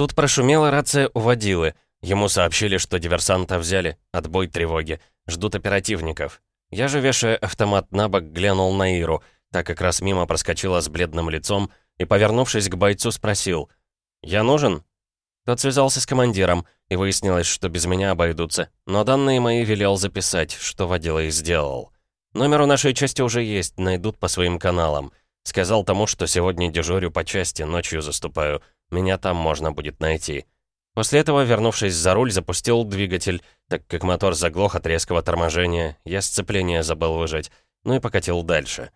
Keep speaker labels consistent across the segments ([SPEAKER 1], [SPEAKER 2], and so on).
[SPEAKER 1] Тут прошумела рация у водилы. Ему сообщили, что диверсанта взяли. Отбой тревоги. Ждут оперативников. Я же, вешая автомат на бок, глянул на Иру. Так как раз мимо проскочила с бледным лицом и, повернувшись к бойцу, спросил. «Я нужен?» Тот связался с командиром, и выяснилось, что без меня обойдутся. Но данные мои велел записать, что водила и сделал. Номер у нашей части уже есть, найдут по своим каналам. Сказал тому, что сегодня дежурю по части, ночью заступаю. Меня там можно будет найти. После этого, вернувшись за руль, запустил двигатель, так как мотор заглох от резкого торможения, я сцепление забыл выжать, ну и покатил дальше.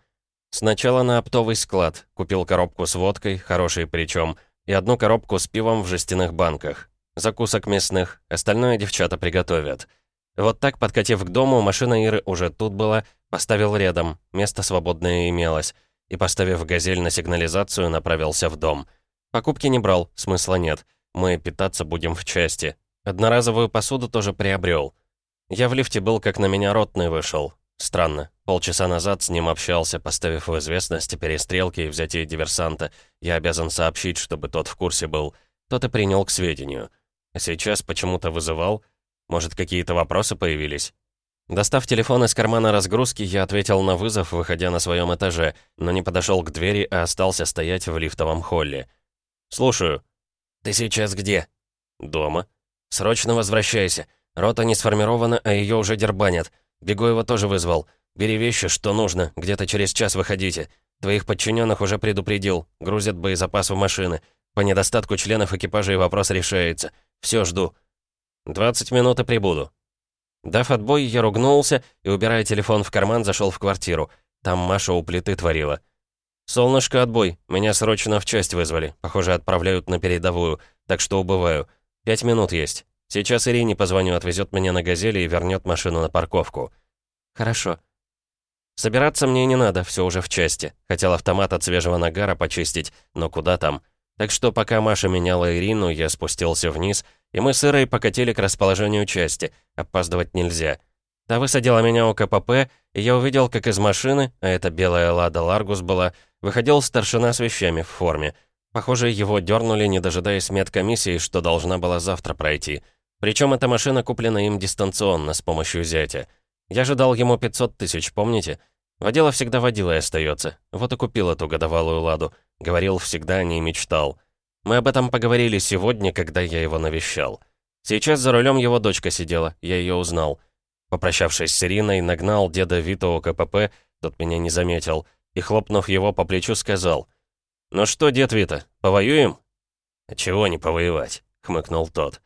[SPEAKER 1] Сначала на оптовый склад, купил коробку с водкой, хорошей причем, и одну коробку с пивом в жестяных банках. Закусок мясных, остальное девчата приготовят. Вот так, подкатив к дому, машина Иры уже тут была, поставил рядом, место свободное имелось, и, поставив «Газель» на сигнализацию, направился в дом. Покупки не брал, смысла нет. Мы питаться будем в части. Одноразовую посуду тоже приобрел. Я в лифте был, как на меня ротный вышел. Странно. Полчаса назад с ним общался, поставив в известность о перестрелке и взятии диверсанта. Я обязан сообщить, чтобы тот в курсе был. Тот и принял к сведению. А сейчас почему-то вызывал. Может, какие-то вопросы появились? Достав телефон из кармана разгрузки, я ответил на вызов, выходя на своем этаже, но не подошел к двери, а остался стоять в лифтовом холле. «Слушаю». «Ты сейчас где?» «Дома». «Срочно возвращайся. Рота не сформирована, а ее уже дербанят. Бегу его тоже вызвал. Бери вещи, что нужно, где-то через час выходите. Твоих подчиненных уже предупредил. Грузят боезапас в машины. По недостатку членов экипажа и вопрос решается. Все, жду». «Двадцать минут и прибуду». Дав отбой, я ругнулся и, убирая телефон в карман, зашел в квартиру. Там Маша у плиты творила. «Солнышко, отбой. Меня срочно в часть вызвали. Похоже, отправляют на передовую. Так что убываю. Пять минут есть. Сейчас Ирине позвоню, отвезет меня на «Газели» и вернет машину на парковку». «Хорошо». Собираться мне не надо, все уже в части. Хотел автомат от свежего нагара почистить, но куда там? Так что пока Маша меняла Ирину, я спустился вниз, и мы с Ирой покатили к расположению части. Опаздывать нельзя. Та высадила меня у КПП, и я увидел, как из машины, а это белая «Лада Ларгус» была, Выходил старшина с вещами в форме. Похоже, его дернули, не дожидаясь медкомиссии, что должна была завтра пройти. Причем эта машина куплена им дистанционно, с помощью зятя. Я же дал ему 500 тысяч, помните? Водила всегда водила и остается. Вот и купил эту годовалую ладу. Говорил всегда, не мечтал. Мы об этом поговорили сегодня, когда я его навещал. Сейчас за рулем его дочка сидела, я ее узнал. Попрощавшись с Ириной, нагнал деда Вито КПП, тот меня не заметил и, хлопнув его по плечу, сказал, «Ну что, дед Вита, повоюем?» «А «Чего не повоевать?» — хмыкнул тот.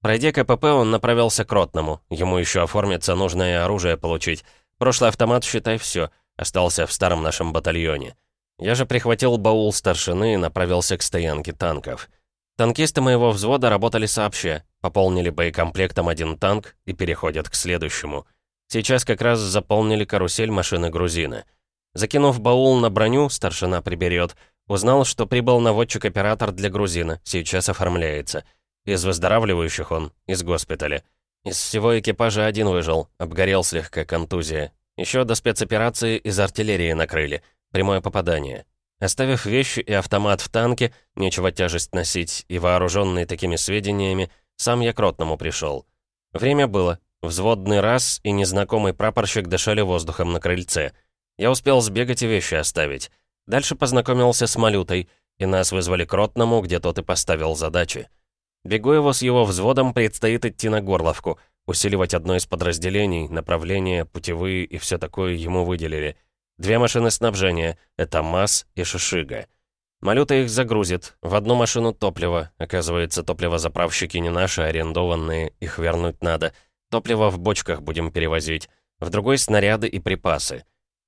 [SPEAKER 1] Пройдя КПП, он направился к Ротному. Ему еще оформиться нужное оружие получить. Прошлый автомат, считай, все. Остался в старом нашем батальоне. Я же прихватил баул старшины и направился к стоянке танков. Танкисты моего взвода работали сообща, пополнили боекомплектом один танк и переходят к следующему. Сейчас как раз заполнили карусель машины грузина. Закинув баул на броню, старшина приберет. Узнал, что прибыл наводчик-оператор для грузина, сейчас оформляется. Из выздоравливающих он, из госпиталя. Из всего экипажа один выжил, обгорел слегка контузия. Еще до спецоперации из артиллерии накрыли. Прямое попадание. Оставив вещи и автомат в танке, нечего тяжесть носить, и вооруженный такими сведениями, сам я к ротному пришел. Время было. Взводный раз и незнакомый прапорщик дышали воздухом на крыльце — я успел сбегать и вещи оставить. Дальше познакомился с Малютой, и нас вызвали к Ротному, где тот и поставил задачи. Бегу его с его взводом предстоит идти на Горловку, усиливать одно из подразделений, направления, путевые и все такое ему выделили. Две машины снабжения — это МАЗ и Шишига. Малюта их загрузит. В одну машину топливо. Оказывается, топливозаправщики не наши, а арендованные. Их вернуть надо. Топливо в бочках будем перевозить. В другой — снаряды и припасы.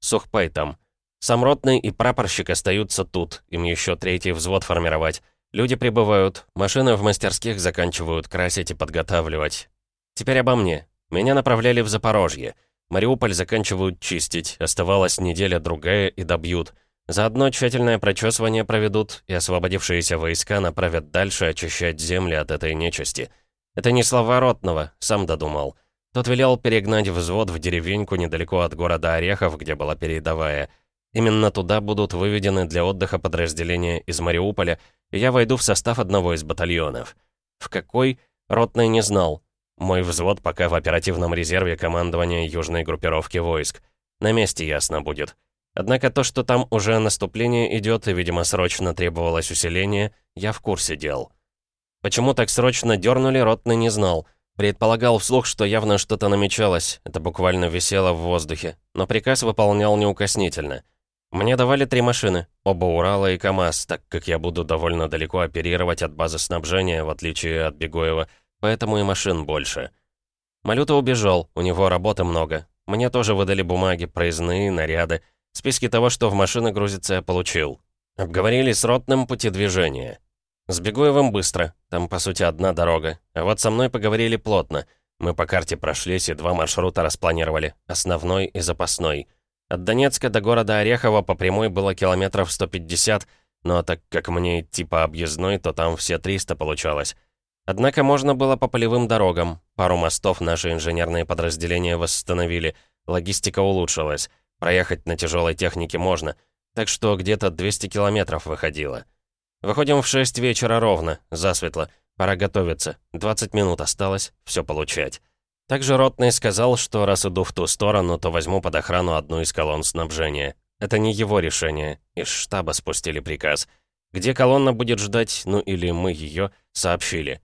[SPEAKER 1] Сухпай там. Сам ротный и прапорщик остаются тут, им еще третий взвод формировать. Люди прибывают, машины в мастерских заканчивают красить и подготавливать. Теперь обо мне. Меня направляли в Запорожье. Мариуполь заканчивают чистить, оставалась неделя-другая и добьют. Заодно тщательное прочесывание проведут, и освободившиеся войска направят дальше очищать земли от этой нечисти. Это не слова Ротного, сам додумал. Тот велел перегнать взвод в деревеньку недалеко от города Орехов, где была передовая. Именно туда будут выведены для отдыха подразделения из Мариуполя, и я войду в состав одного из батальонов. В какой, Ротный не знал. Мой взвод пока в оперативном резерве командования южной группировки войск. На месте ясно будет. Однако то, что там уже наступление идет и, видимо, срочно требовалось усиление, я в курсе дел. Почему так срочно дернули, Ротный не знал. Предполагал вслух, что явно что-то намечалось, это буквально висело в воздухе, но приказ выполнял неукоснительно. Мне давали три машины, оба Урала и КАМАЗ, так как я буду довольно далеко оперировать от базы снабжения, в отличие от Бегоева, поэтому и машин больше. Малюта убежал, у него работы много. Мне тоже выдали бумаги, проездные, наряды. Списки того, что в машины грузится, я получил. Обговорили с ротным пути движения. С Бегуевым быстро, там, по сути, одна дорога. А вот со мной поговорили плотно. Мы по карте прошлись и два маршрута распланировали, основной и запасной. От Донецка до города Орехово по прямой было километров 150, но так как мне идти по объездной, то там все 300 получалось. Однако можно было по полевым дорогам. Пару мостов наши инженерные подразделения восстановили. Логистика улучшилась. Проехать на тяжелой технике можно, так что где-то 200 километров выходило. Выходим в 6 вечера ровно, засветло. Пора готовиться. 20 минут осталось, все получать. Также Ротный сказал, что раз иду в ту сторону, то возьму под охрану одну из колонн снабжения. Это не его решение. Из штаба спустили приказ. Где колонна будет ждать, ну или мы ее, сообщили.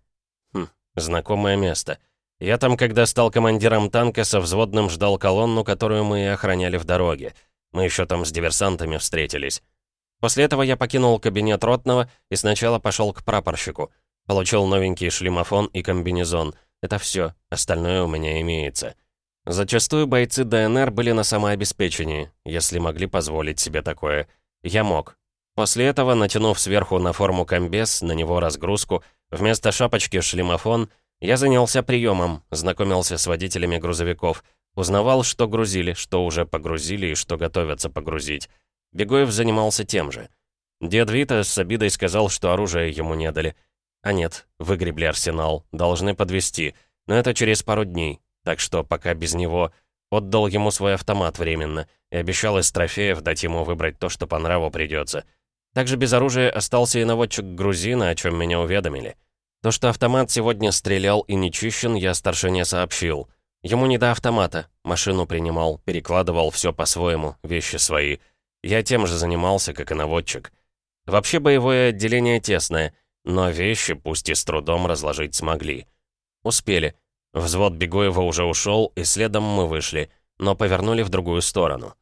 [SPEAKER 1] Хм, знакомое место. Я там, когда стал командиром танка, со взводным ждал колонну, которую мы и охраняли в дороге. Мы еще там с диверсантами встретились. После этого я покинул кабинет ротного и сначала пошел к прапорщику. Получил новенький шлемофон и комбинезон. Это все, остальное у меня имеется. Зачастую бойцы ДНР были на самообеспечении, если могли позволить себе такое. Я мог. После этого, натянув сверху на форму комбез, на него разгрузку, вместо шапочки шлемофон — я занялся приемом, знакомился с водителями грузовиков, узнавал, что грузили, что уже погрузили и что готовятся погрузить. Бегоев занимался тем же. Дед Вита с обидой сказал, что оружие ему не дали. А нет, выгребли арсенал, должны подвести, но это через пару дней, так что пока без него отдал ему свой автомат временно и обещал из трофеев дать ему выбрать то, что по нраву придется. Также без оружия остался и наводчик грузина, о чем меня уведомили. То, что автомат сегодня стрелял и не чищен, я старшине сообщил. Ему не до автомата. Машину принимал, перекладывал все по-своему, вещи свои. Я тем же занимался, как и наводчик. Вообще боевое отделение тесное, но вещи, пусть и с трудом, разложить смогли. Успели. Взвод Бегоева уже ушел, и следом мы вышли, но повернули в другую сторону.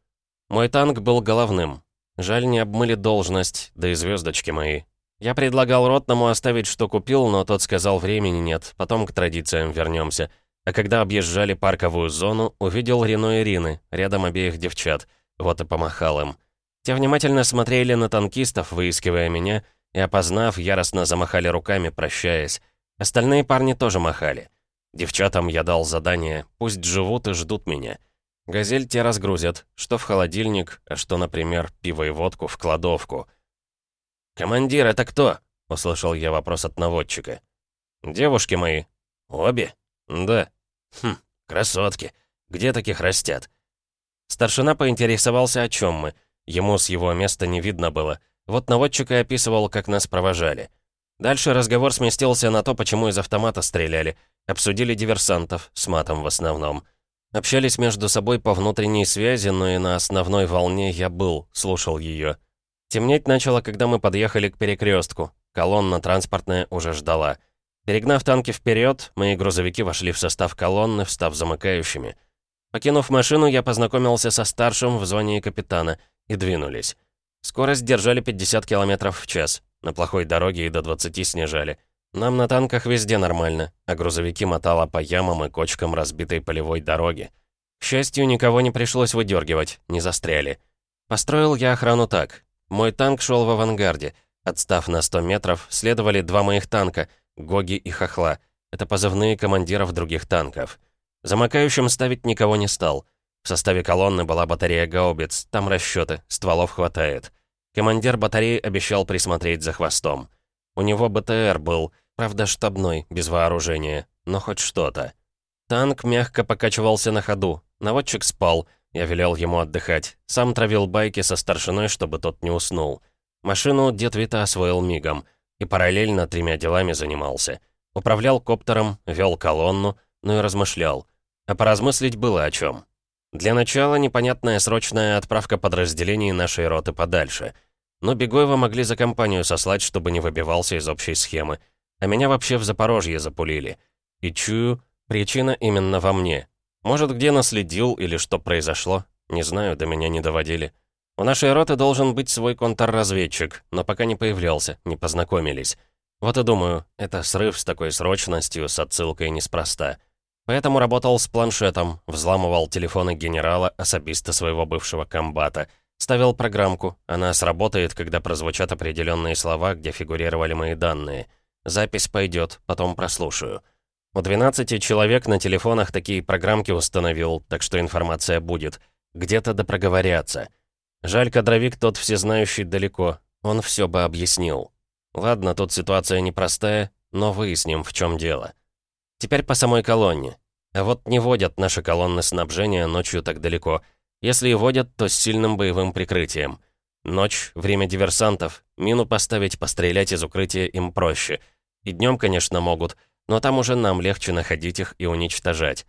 [SPEAKER 1] Мой танк был головным. Жаль, не обмыли должность, да и звездочки мои. Я предлагал Ротному оставить, что купил, но тот сказал, времени нет, потом к традициям вернемся. А когда объезжали парковую зону, увидел Рено и Рины, рядом обеих девчат. Вот и помахал им. Те внимательно смотрели на танкистов, выискивая меня, и, опознав, яростно замахали руками, прощаясь. Остальные парни тоже махали. Девчатам я дал задание, пусть живут и ждут меня. Газель те разгрузят, что в холодильник, а что, например, пиво и водку в кладовку — «Командир, это кто?» — услышал я вопрос от наводчика. «Девушки мои». «Обе?» «Да». «Хм, красотки. Где таких растят?» Старшина поинтересовался, о чем мы. Ему с его места не видно было. Вот наводчик и описывал, как нас провожали. Дальше разговор сместился на то, почему из автомата стреляли. Обсудили диверсантов, с матом в основном. Общались между собой по внутренней связи, но и на основной волне я был, слушал ее. Темнеть начало, когда мы подъехали к перекрестку. Колонна транспортная уже ждала. Перегнав танки вперед, мои грузовики вошли в состав колонны, встав замыкающими. Покинув машину, я познакомился со старшим в звании капитана и двинулись. Скорость держали 50 км в час. На плохой дороге и до 20 снижали. Нам на танках везде нормально, а грузовики мотало по ямам и кочкам разбитой полевой дороги. К счастью, никого не пришлось выдергивать, не застряли. Построил я охрану так. Мой танк шел в авангарде. Отстав на 100 метров, следовали два моих танка, Гоги и Хохла. Это позывные командиров других танков. Замыкающим ставить никого не стал. В составе колонны была батарея гаубиц, там расчеты, стволов хватает. Командир батареи обещал присмотреть за хвостом. У него БТР был, правда штабной, без вооружения, но хоть что-то. Танк мягко покачивался на ходу, наводчик спал — я велел ему отдыхать. Сам травил байки со старшиной, чтобы тот не уснул. Машину дед Вита освоил мигом. и параллельно тремя делами занимался. Управлял коптером, вел колонну, ну и размышлял. А поразмыслить было о чем. Для начала непонятная срочная отправка подразделений нашей роты подальше. Но Бегоева могли за компанию сослать, чтобы не выбивался из общей схемы. А меня вообще в Запорожье запулили. И чую, причина именно во мне. Может, где наследил или что произошло, не знаю, до меня не доводили. У нашей роты должен быть свой контрразведчик, но пока не появлялся, не познакомились. Вот и думаю, это срыв с такой срочностью, с отсылкой неспроста. Поэтому работал с планшетом, взламывал телефоны генерала, особиста своего бывшего комбата, ставил программку, она сработает, когда прозвучат определенные слова, где фигурировали мои данные. Запись пойдет, потом прослушаю. У 12 человек на телефонах такие программки установил, так что информация будет. Где-то допроговорятся. Жаль, кадровик тот всезнающий далеко. Он все бы объяснил. Ладно, тут ситуация непростая, но выясним, в чем дело. Теперь по самой колонне. А вот не водят наши колонны снабжения ночью так далеко. Если и водят, то с сильным боевым прикрытием. Ночь — время диверсантов. Мину поставить, пострелять из укрытия им проще. И днем, конечно, могут, но там уже нам легче находить их и уничтожать.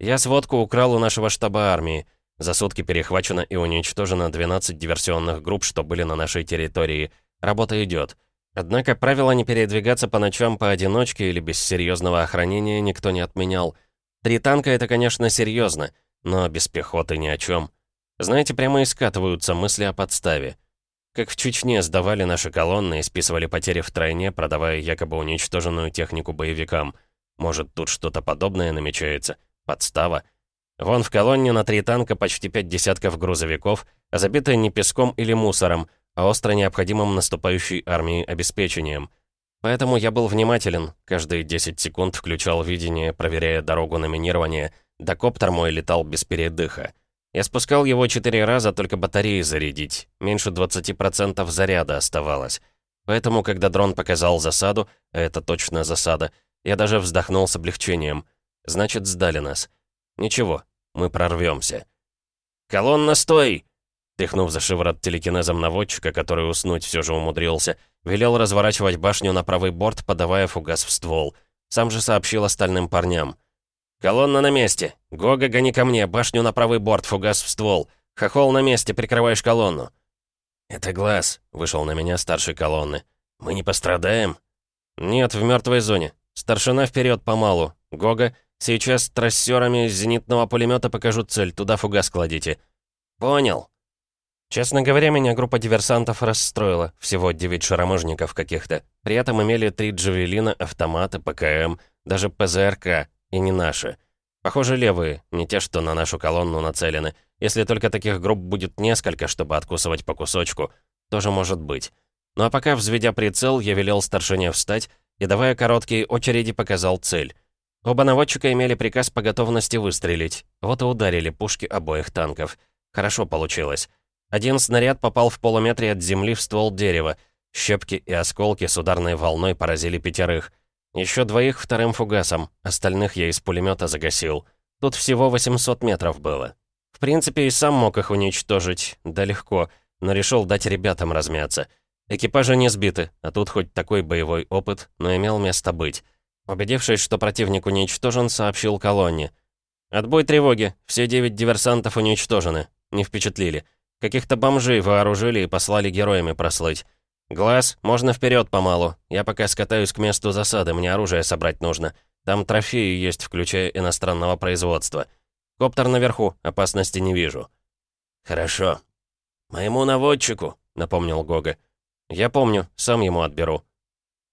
[SPEAKER 1] Я сводку украл у нашего штаба армии. За сутки перехвачено и уничтожено 12 диверсионных групп, что были на нашей территории. Работа идет. Однако правило не передвигаться по ночам поодиночке или без серьезного охранения никто не отменял. Три танка — это, конечно, серьезно, но без пехоты ни о чем. Знаете, прямо и скатываются мысли о подставе. Как в Чечне сдавали наши колонны и списывали потери втройне, продавая якобы уничтоженную технику боевикам. Может, тут что-то подобное намечается? Подстава? Вон в колонне на три танка почти пять десятков грузовиков, забитые не песком или мусором, а остро необходимым наступающей армии обеспечением. Поэтому я был внимателен, каждые 10 секунд включал видение, проверяя дорогу на минирование, да коптер мой летал без передыха. Я спускал его четыре раза, только батареи зарядить, меньше 20% заряда оставалось. Поэтому, когда дрон показал засаду, а это точно засада, я даже вздохнул с облегчением. Значит, сдали нас. Ничего, мы прорвемся. «Колонна, стой!» Тряхнув за шиворот телекинезом наводчика, который уснуть все же умудрился, велел разворачивать башню на правый борт, подавая фугас в ствол. Сам же сообщил остальным парням. «Колонна на месте! Гога, гони ко мне, башню на правый борт, фугас в ствол! Хохол на месте, прикрываешь колонну!» «Это глаз», — вышел на меня старший колонны. «Мы не пострадаем?» «Нет, в мертвой зоне. Старшина вперед помалу. Гога, сейчас трассерами зенитного пулемета покажу цель, туда фугас кладите». «Понял». Честно говоря, меня группа диверсантов расстроила. Всего девять шароможников каких-то. При этом имели три джавелина, автоматы, ПКМ, даже ПЗРК, и не наши. Похоже, левые, не те, что на нашу колонну нацелены. Если только таких групп будет несколько, чтобы откусывать по кусочку, тоже может быть. Ну а пока, взведя прицел, я велел старшине встать и, давая короткие очереди, показал цель. Оба наводчика имели приказ по готовности выстрелить. Вот и ударили пушки обоих танков. Хорошо получилось. Один снаряд попал в полуметре от земли в ствол дерева. Щепки и осколки с ударной волной поразили пятерых. Еще двоих вторым фугасом, остальных я из пулемета загасил. Тут всего 800 метров было. В принципе, и сам мог их уничтожить, да легко, но решил дать ребятам размяться. Экипажи не сбиты, а тут хоть такой боевой опыт, но имел место быть. Убедившись, что противник уничтожен, сообщил колонне. «Отбой тревоги, все девять диверсантов уничтожены. Не впечатлили. Каких-то бомжей вооружили и послали героями прослыть. Глаз, можно вперед помалу. Я пока скатаюсь к месту засады, мне оружие собрать нужно. Там трофеи есть, включая иностранного производства. Коптер наверху, опасности не вижу». «Хорошо». «Моему наводчику», — напомнил Гога. «Я помню, сам ему отберу».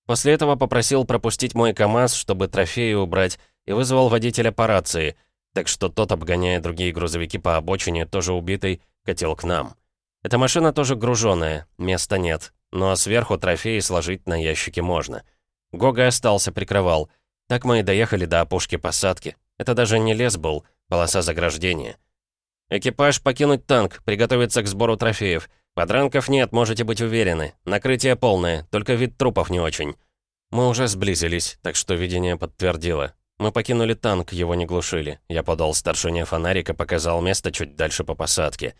[SPEAKER 1] После этого попросил пропустить мой КАМАЗ, чтобы трофеи убрать, и вызвал водителя по рации, так что тот, обгоняя другие грузовики по обочине, тоже убитый, катил к нам. Эта машина тоже груженная, места нет, но сверху трофеи сложить на ящике можно. Гога остался, прикрывал. Так мы и доехали до опушки посадки. Это даже не лес был, полоса заграждения. «Экипаж покинуть танк, приготовиться к сбору трофеев. Подранков нет, можете быть уверены. Накрытие полное, только вид трупов не очень». Мы уже сблизились, так что видение подтвердило. Мы покинули танк, его не глушили. Я подал старшине фонарик и показал место чуть дальше по посадке.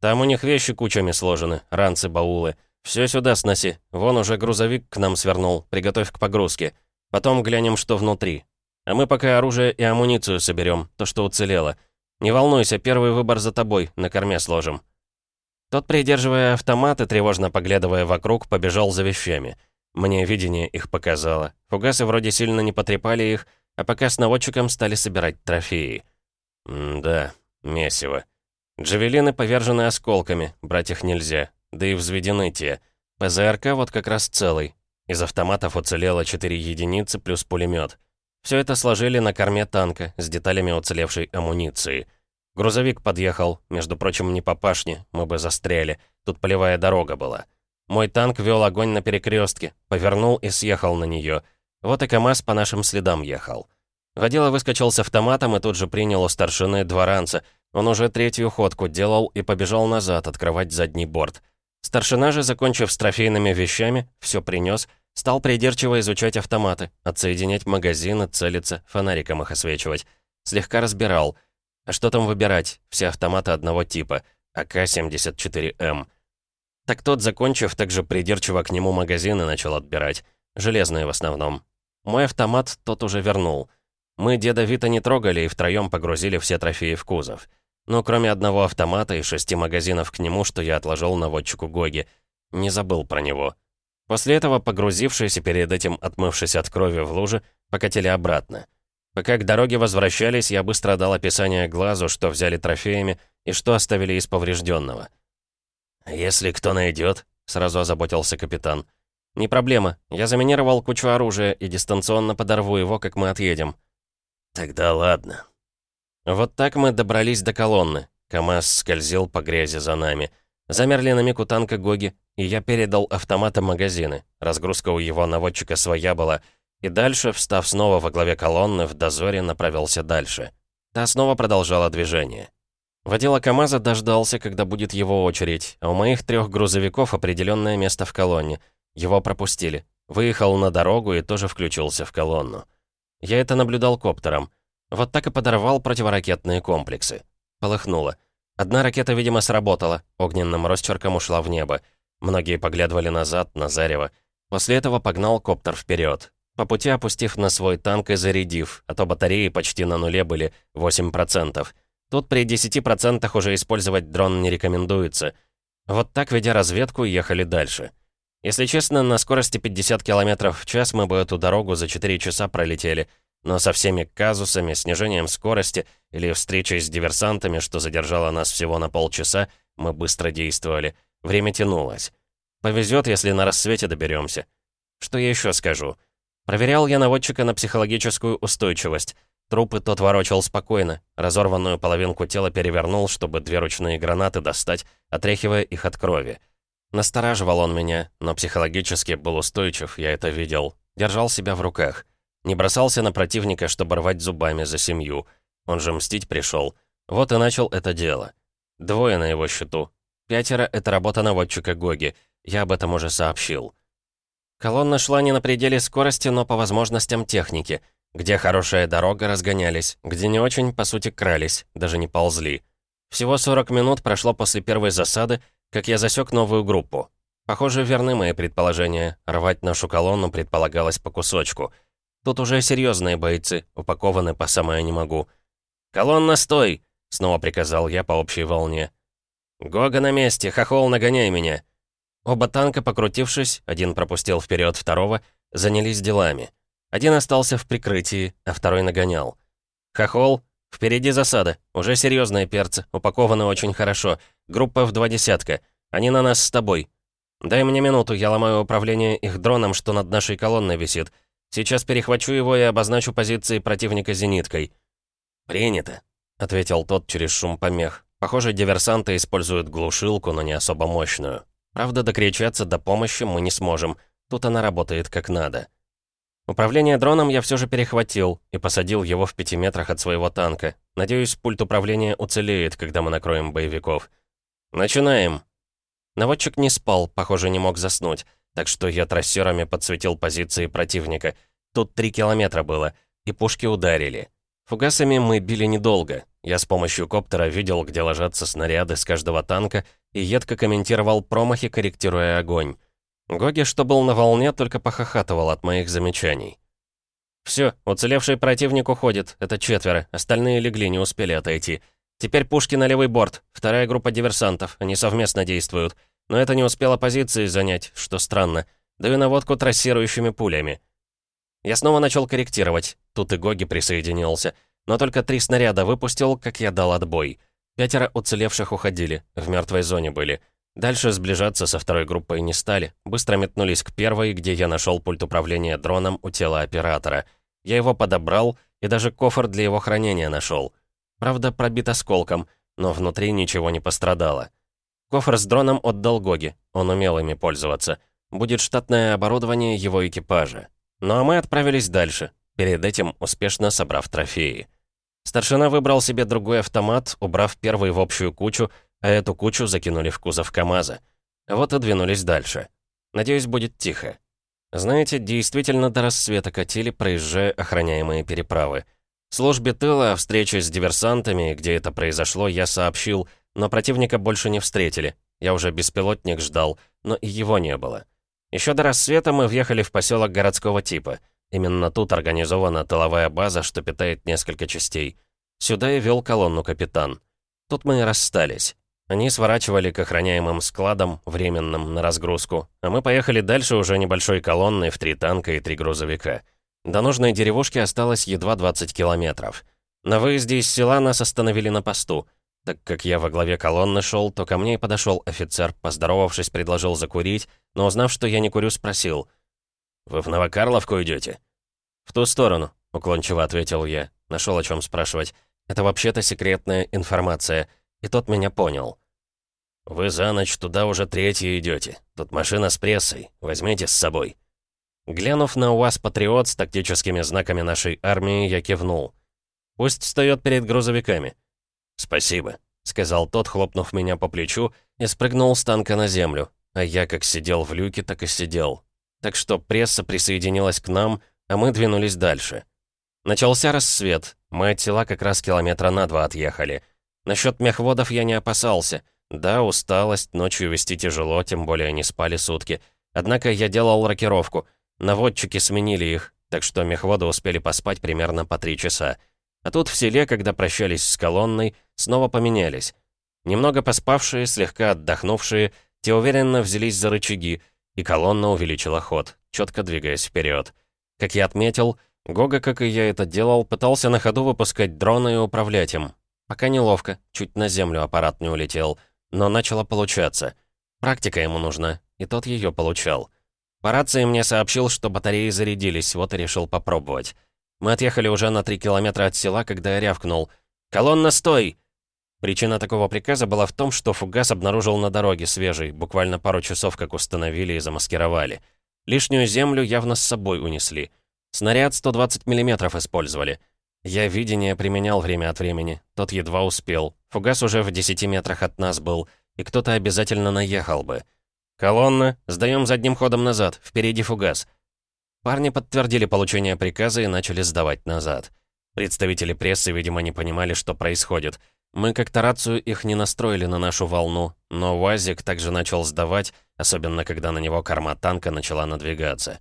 [SPEAKER 1] Там у них вещи кучами сложены, ранцы, баулы. Все сюда сноси. Вон уже грузовик к нам свернул. Приготовь к погрузке. Потом глянем, что внутри. А мы пока оружие и амуницию соберем, то, что уцелело. Не волнуйся, первый выбор за тобой, на корме сложим». Тот, придерживая автомат и тревожно поглядывая вокруг, побежал за вещами. Мне видение их показало. Фугасы вроде сильно не потрепали их, а пока с наводчиком стали собирать трофеи. М да, месиво. Джавелины повержены осколками, брать их нельзя. Да и взведены те. ПЗРК вот как раз целый. Из автоматов уцелело 4 единицы плюс пулемет. Все это сложили на корме танка с деталями уцелевшей амуниции. Грузовик подъехал, между прочим, не по пашне, мы бы застряли. Тут полевая дорога была. Мой танк вел огонь на перекрестке, повернул и съехал на нее. Вот и КамАЗ по нашим следам ехал. Водила выскочил с автоматом и тут же принял у старшины дворанца. Он уже третью ходку делал и побежал назад открывать задний борт. Старшина же, закончив с трофейными вещами, все принес — Стал придирчиво изучать автоматы, отсоединять магазины, целиться, фонариком их освечивать. Слегка разбирал. А что там выбирать? Все автоматы одного типа. АК-74М. Так тот, закончив, также придирчиво к нему магазины начал отбирать. Железные в основном. Мой автомат тот уже вернул. Мы деда Вита не трогали и втроем погрузили все трофеи в кузов. Но кроме одного автомата и шести магазинов к нему, что я отложил наводчику Гоги. Не забыл про него. После этого, погрузившись и перед этим отмывшись от крови в луже, покатили обратно. Пока к дороге возвращались, я быстро дал описание глазу, что взяли трофеями и что оставили из поврежденного. «Если кто найдет, сразу озаботился капитан. «Не проблема. Я заминировал кучу оружия и дистанционно подорву его, как мы отъедем». «Тогда ладно». Вот так мы добрались до колонны. КамАЗ скользил по грязи за нами. Замерли на миг у танка Гоги, и я передал автомата магазины. Разгрузка у его наводчика своя была. И дальше, встав снова во главе колонны, в дозоре направился дальше. Та снова продолжала движение. Водила КамАЗа дождался, когда будет его очередь, а у моих трех грузовиков определенное место в колонне. Его пропустили. Выехал на дорогу и тоже включился в колонну. Я это наблюдал коптером. Вот так и подорвал противоракетные комплексы. Полыхнуло. Одна ракета, видимо, сработала, огненным росчерком ушла в небо. Многие поглядывали назад, на зарево. После этого погнал коптер вперед. По пути опустив на свой танк и зарядив, а то батареи почти на нуле были 8%. Тут при 10% уже использовать дрон не рекомендуется. Вот так, ведя разведку, ехали дальше. Если честно, на скорости 50 км в час мы бы эту дорогу за 4 часа пролетели, но со всеми казусами, снижением скорости или встречей с диверсантами, что задержало нас всего на полчаса, мы быстро действовали — Время тянулось. Повезет, если на рассвете доберемся. Что я еще скажу? Проверял я наводчика на психологическую устойчивость. Трупы тот ворочал спокойно. Разорванную половинку тела перевернул, чтобы две ручные гранаты достать, отряхивая их от крови. Настораживал он меня, но психологически был устойчив, я это видел. Держал себя в руках. Не бросался на противника, чтобы рвать зубами за семью. Он же мстить пришел. Вот и начал это дело. Двое на его счету. Пятеро — это работа наводчика Гоги. Я об этом уже сообщил. Колонна шла не на пределе скорости, но по возможностям техники. Где хорошая дорога, разгонялись. Где не очень, по сути, крались, даже не ползли. Всего 40 минут прошло после первой засады, как я засек новую группу. Похоже, верны мои предположения. Рвать нашу колонну предполагалось по кусочку. Тут уже серьезные бойцы, упакованы по самое не могу. «Колонна, стой!» — снова приказал я по общей волне. «Гога на месте! Хохол, нагоняй меня!» Оба танка, покрутившись, один пропустил вперед второго, занялись делами. Один остался в прикрытии, а второй нагонял. «Хохол, впереди засада. Уже серьезные перцы, упакованы очень хорошо. Группа в два десятка. Они на нас с тобой. Дай мне минуту, я ломаю управление их дроном, что над нашей колонной висит. Сейчас перехвачу его и обозначу позиции противника зениткой». «Принято», — ответил тот через шум помех. Похоже, диверсанты используют глушилку, но не особо мощную. Правда, докричаться до помощи мы не сможем. Тут она работает как надо. Управление дроном я все же перехватил и посадил его в пяти метрах от своего танка. Надеюсь, пульт управления уцелеет, когда мы накроем боевиков. Начинаем. Наводчик не спал, похоже, не мог заснуть, так что я трассерами подсветил позиции противника. Тут три километра было, и пушки ударили. Фугасами мы били недолго. Я с помощью коптера видел, где ложатся снаряды с каждого танка, и едко комментировал промахи, корректируя огонь. Гоги, что был на волне, только похохатывал от моих замечаний. «Все, уцелевший противник уходит, это четверо, остальные легли, не успели отойти. Теперь пушки на левый борт, вторая группа диверсантов, они совместно действуют. Но это не успело позиции занять, что странно. Даю наводку трассирующими пулями». Я снова начал корректировать, тут и Гоги присоединился. Но только три снаряда выпустил, как я дал отбой. Пятеро уцелевших уходили, в мертвой зоне были. Дальше сближаться со второй группой не стали. Быстро метнулись к первой, где я нашел пульт управления дроном у тела оператора. Я его подобрал и даже кофр для его хранения нашел. Правда, пробит осколком, но внутри ничего не пострадало. Кофр с дроном отдал Гоги, он умел ими пользоваться. Будет штатное оборудование его экипажа. Ну а мы отправились дальше, перед этим успешно собрав трофеи. Старшина выбрал себе другой автомат, убрав первый в общую кучу, а эту кучу закинули в кузов КамАЗа. Вот и двинулись дальше. Надеюсь, будет тихо. Знаете, действительно до рассвета катили, проезжая охраняемые переправы. Службе тыла о встрече с диверсантами, где это произошло, я сообщил, но противника больше не встретили. Я уже беспилотник ждал, но и его не было. Еще до рассвета мы въехали в поселок городского типа — Именно тут организована тыловая база, что питает несколько частей. Сюда и вел колонну капитан. Тут мы и расстались. Они сворачивали к охраняемым складам, временным, на разгрузку, а мы поехали дальше уже небольшой колонной в три танка и три грузовика. До нужной деревушки осталось едва 20 километров. На выезде из села нас остановили на посту. Так как я во главе колонны шел, то ко мне и подошел офицер, поздоровавшись, предложил закурить, но узнав, что я не курю, спросил — «Вы в Новокарловку идете? «В ту сторону», — уклончиво ответил я. Нашел о чем спрашивать. «Это вообще-то секретная информация». И тот меня понял. «Вы за ночь туда уже третий идете. Тут машина с прессой. Возьмите с собой». Глянув на УАЗ «Патриот» с тактическими знаками нашей армии, я кивнул. «Пусть встает перед грузовиками». «Спасибо», — сказал тот, хлопнув меня по плечу, и спрыгнул с танка на землю. А я как сидел в люке, так и сидел. Так что пресса присоединилась к нам, а мы двинулись дальше. Начался рассвет. Мы от села как раз километра на два отъехали. Насчет мехводов я не опасался. Да, усталость, ночью вести тяжело, тем более не спали сутки. Однако я делал рокировку. Наводчики сменили их, так что мехводы успели поспать примерно по три часа. А тут в селе, когда прощались с колонной, снова поменялись. Немного поспавшие, слегка отдохнувшие, те уверенно взялись за рычаги, и колонна увеличила ход, четко двигаясь вперед. Как я отметил, Гога, как и я это делал, пытался на ходу выпускать дроны и управлять им. Пока неловко, чуть на землю аппарат не улетел, но начало получаться. Практика ему нужна, и тот ее получал. По рации мне сообщил, что батареи зарядились, вот и решил попробовать. Мы отъехали уже на три километра от села, когда я рявкнул. «Колонна, стой!» Причина такого приказа была в том, что фугас обнаружил на дороге свежий, буквально пару часов как установили и замаскировали. Лишнюю землю явно с собой унесли. Снаряд 120 мм использовали. Я видение применял время от времени, тот едва успел. Фугас уже в 10 метрах от нас был, и кто-то обязательно наехал бы. «Колонна, сдаем задним ходом назад, впереди фугас». Парни подтвердили получение приказа и начали сдавать назад. Представители прессы, видимо, не понимали, что происходит — мы как-то рацию их не настроили на нашу волну, но УАЗик также начал сдавать, особенно когда на него корма танка начала надвигаться.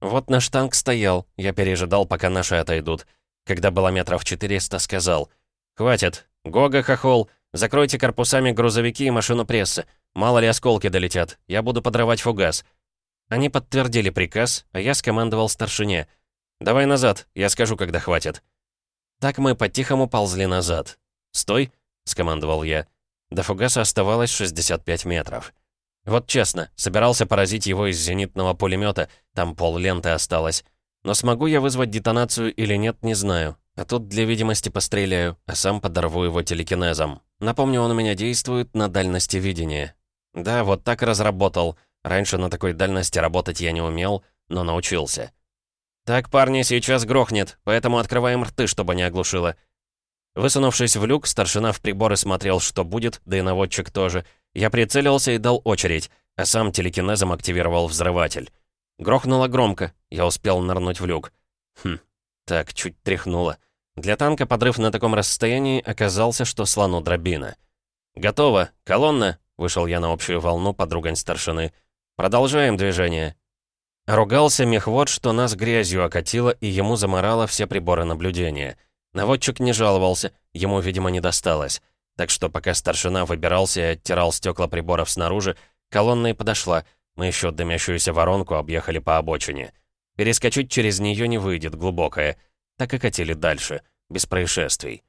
[SPEAKER 1] Вот наш танк стоял, я пережидал, пока наши отойдут. Когда было метров 400, сказал, «Хватит, Гога, хохол, закройте корпусами грузовики и машину прессы. Мало ли осколки долетят, я буду подрывать фугас». Они подтвердили приказ, а я скомандовал старшине. «Давай назад, я скажу, когда хватит». Так мы по-тихому ползли назад. «Стой!» — скомандовал я. До фугаса оставалось 65 метров. Вот честно, собирался поразить его из зенитного пулемета, там пол ленты осталось. Но смогу я вызвать детонацию или нет, не знаю. А тут для видимости постреляю, а сам подорву его телекинезом. Напомню, он у меня действует на дальности видения. Да, вот так разработал. Раньше на такой дальности работать я не умел, но научился. «Так, парни, сейчас грохнет, поэтому открываем рты, чтобы не оглушило. Высунувшись в люк, старшина в приборы смотрел, что будет, да и наводчик тоже. Я прицелился и дал очередь, а сам телекинезом активировал взрыватель. Грохнуло громко, я успел нырнуть в люк. Хм, так, чуть тряхнуло. Для танка подрыв на таком расстоянии оказался, что слону дробина. «Готово! Колонна!» — вышел я на общую волну подругань старшины. «Продолжаем движение!» Ругался мехвод, что нас грязью окатило и ему заморало все приборы наблюдения. Наводчик не жаловался, ему, видимо, не досталось. Так что пока старшина выбирался и оттирал стекла приборов снаружи, колонна и подошла. Мы еще дымящуюся воронку объехали по обочине. Перескочить через нее не выйдет, глубокая. Так и катили дальше, без происшествий.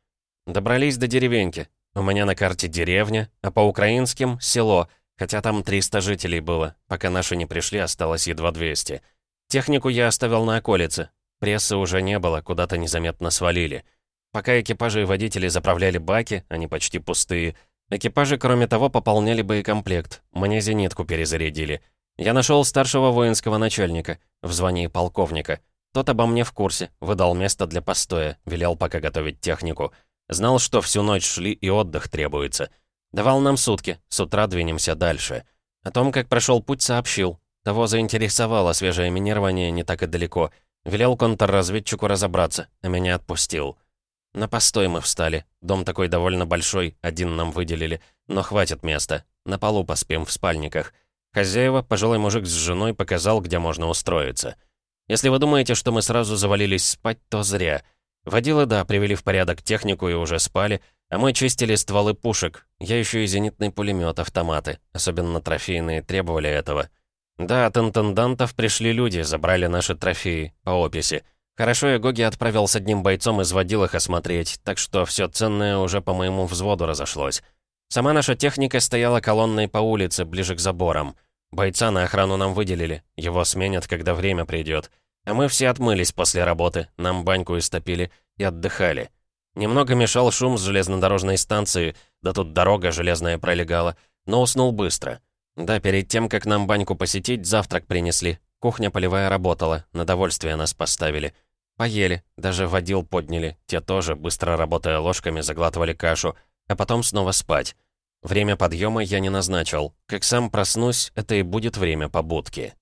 [SPEAKER 1] Добрались до деревеньки. У меня на карте деревня, а по украинским — село, хотя там 300 жителей было. Пока наши не пришли, осталось едва 200. Технику я оставил на околице. Прессы уже не было, куда-то незаметно свалили. Пока экипажи и водители заправляли баки, они почти пустые, экипажи, кроме того, пополняли боекомплект. Мне зенитку перезарядили. Я нашел старшего воинского начальника, в звании полковника. Тот обо мне в курсе, выдал место для постоя, велел пока готовить технику. Знал, что всю ночь шли и отдых требуется. Давал нам сутки, с утра двинемся дальше. О том, как прошел путь, сообщил. Того заинтересовало свежее минирование не так и далеко. Велел контрразведчику разобраться, а меня отпустил. На постой мы встали. Дом такой довольно большой, один нам выделили. Но хватит места. На полу поспим в спальниках. Хозяева, пожилой мужик с женой, показал, где можно устроиться. Если вы думаете, что мы сразу завалились спать, то зря. Водилы, да, привели в порядок технику и уже спали, а мы чистили стволы пушек. Я еще и зенитный пулемет, автоматы. Особенно трофейные требовали этого. Да, от интендантов пришли люди, забрали наши трофеи по описи. Хорошо, я Гоги отправил с одним бойцом из водилых осмотреть, так что все ценное уже по моему взводу разошлось. Сама наша техника стояла колонной по улице, ближе к заборам. Бойца на охрану нам выделили, его сменят, когда время придет. А мы все отмылись после работы, нам баньку истопили и отдыхали. Немного мешал шум с железнодорожной станции, да тут дорога железная пролегала, но уснул быстро. Да, перед тем, как нам баньку посетить, завтрак принесли. Кухня полевая работала, на довольствие нас поставили. Поели, даже водил подняли, те тоже, быстро работая ложками, заглатывали кашу, а потом снова спать. Время подъема я не назначил. Как сам проснусь, это и будет время побудки.